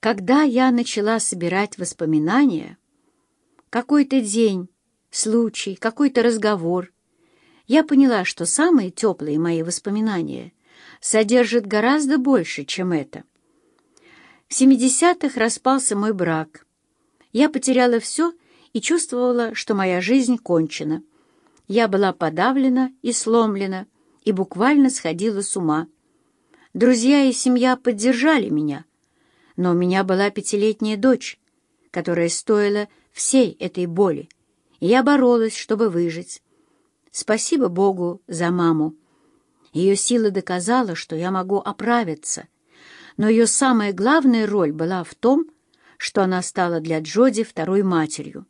Когда я начала собирать воспоминания, какой-то день, случай, какой-то разговор, я поняла, что самые теплые мои воспоминания содержат гораздо больше, чем это. В 70-х распался мой брак. Я потеряла все и чувствовала, что моя жизнь кончена. Я была подавлена и сломлена, и буквально сходила с ума. Друзья и семья поддержали меня — но у меня была пятилетняя дочь, которая стоила всей этой боли, и я боролась, чтобы выжить. Спасибо Богу за маму. Ее сила доказала, что я могу оправиться, но ее самая главная роль была в том, что она стала для Джоди второй матерью.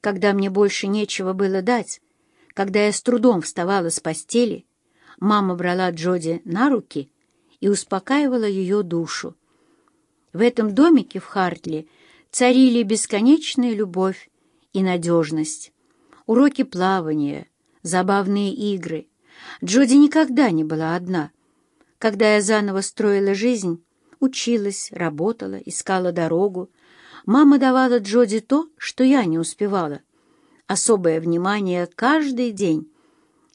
Когда мне больше нечего было дать, когда я с трудом вставала с постели, мама брала Джоди на руки и успокаивала ее душу. В этом домике в Хартли царили бесконечная любовь и надежность. Уроки плавания, забавные игры. Джоди никогда не была одна. Когда я заново строила жизнь, училась, работала, искала дорогу, мама давала Джоди то, что я не успевала. Особое внимание каждый день.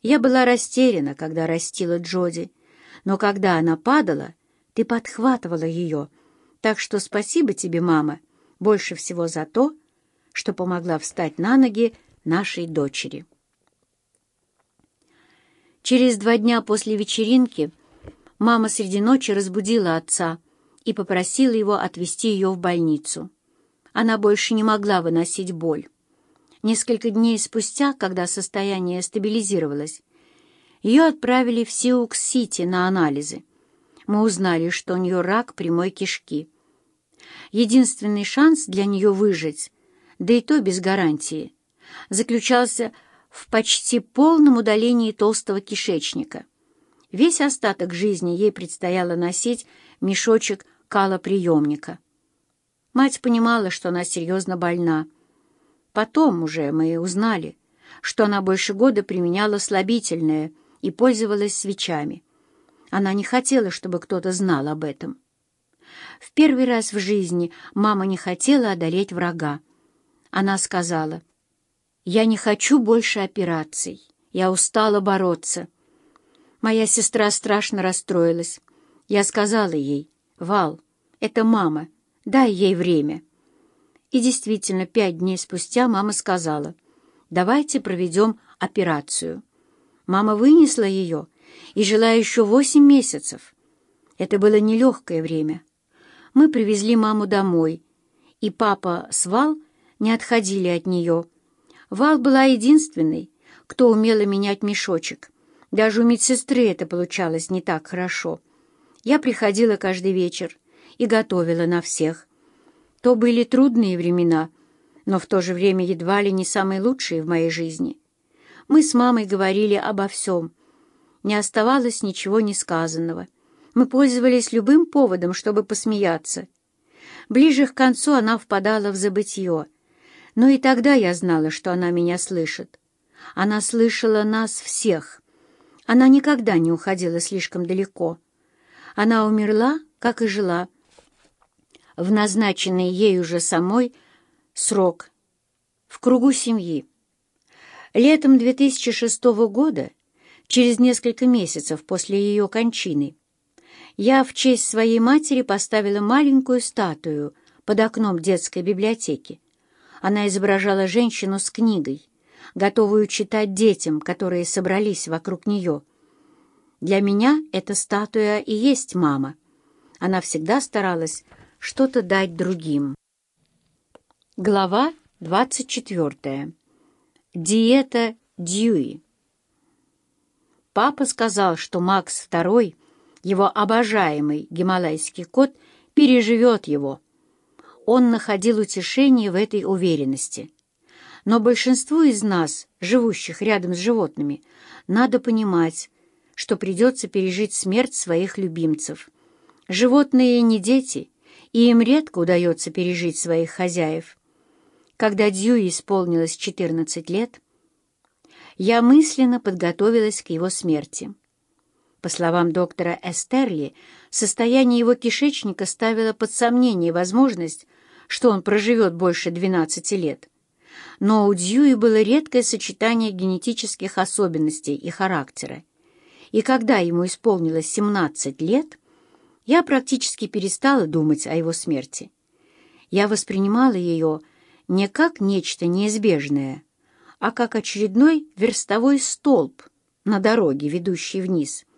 Я была растеряна, когда растила Джоди, но когда она падала, ты подхватывала ее — так что спасибо тебе, мама, больше всего за то, что помогла встать на ноги нашей дочери. Через два дня после вечеринки мама среди ночи разбудила отца и попросила его отвезти ее в больницу. Она больше не могла выносить боль. Несколько дней спустя, когда состояние стабилизировалось, ее отправили в Сиукс-Сити на анализы. Мы узнали, что у нее рак прямой кишки. Единственный шанс для нее выжить, да и то без гарантии, заключался в почти полном удалении толстого кишечника. Весь остаток жизни ей предстояло носить мешочек калоприемника. Мать понимала, что она серьезно больна. Потом уже мы узнали, что она больше года применяла слабительное и пользовалась свечами. Она не хотела, чтобы кто-то знал об этом. В первый раз в жизни мама не хотела одолеть врага. Она сказала, «Я не хочу больше операций. Я устала бороться». Моя сестра страшно расстроилась. Я сказала ей, «Вал, это мама, дай ей время». И действительно, пять дней спустя мама сказала, «Давайте проведем операцию». Мама вынесла ее и жила еще восемь месяцев. Это было нелегкое время мы привезли маму домой, и папа с Вал не отходили от нее. Вал была единственной, кто умела менять мешочек. Даже у медсестры это получалось не так хорошо. Я приходила каждый вечер и готовила на всех. То были трудные времена, но в то же время едва ли не самые лучшие в моей жизни. Мы с мамой говорили обо всем. Не оставалось ничего несказанного. Мы пользовались любым поводом, чтобы посмеяться. Ближе к концу она впадала в забытье. Но и тогда я знала, что она меня слышит. Она слышала нас всех. Она никогда не уходила слишком далеко. Она умерла, как и жила, в назначенный ей уже самой срок, в кругу семьи. Летом 2006 года, через несколько месяцев после ее кончины, я в честь своей матери поставила маленькую статую под окном детской библиотеки. Она изображала женщину с книгой, готовую читать детям, которые собрались вокруг нее. Для меня эта статуя и есть мама. Она всегда старалась что-то дать другим. Глава 24. Диета Дьюи. Папа сказал, что Макс II его обожаемый гималайский кот переживет его. Он находил утешение в этой уверенности. Но большинству из нас, живущих рядом с животными, надо понимать, что придется пережить смерть своих любимцев. Животные не дети, и им редко удается пережить своих хозяев. Когда Дьюи исполнилось 14 лет, я мысленно подготовилась к его смерти. По словам доктора Эстерли, Состояние его кишечника ставило под сомнение возможность, что он проживет больше 12 лет. Но у Дьюи было редкое сочетание генетических особенностей и характера. И когда ему исполнилось 17 лет, я практически перестала думать о его смерти. Я воспринимала ее не как нечто неизбежное, а как очередной верстовой столб на дороге, ведущей вниз —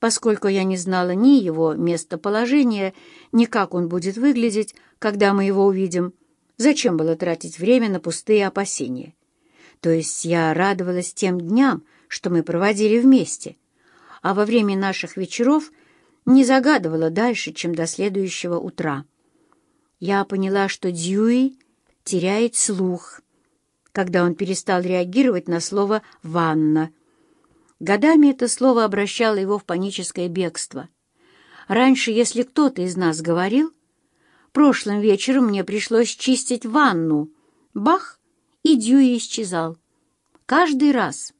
поскольку я не знала ни его местоположения, ни как он будет выглядеть, когда мы его увидим. Зачем было тратить время на пустые опасения? То есть я радовалась тем дням, что мы проводили вместе, а во время наших вечеров не загадывала дальше, чем до следующего утра. Я поняла, что Дьюи теряет слух, когда он перестал реагировать на слово «ванна», Годами это слово обращало его в паническое бегство. Раньше, если кто-то из нас говорил, прошлым вечером мне пришлось чистить ванну, бах, и Дьюи исчезал. Каждый раз.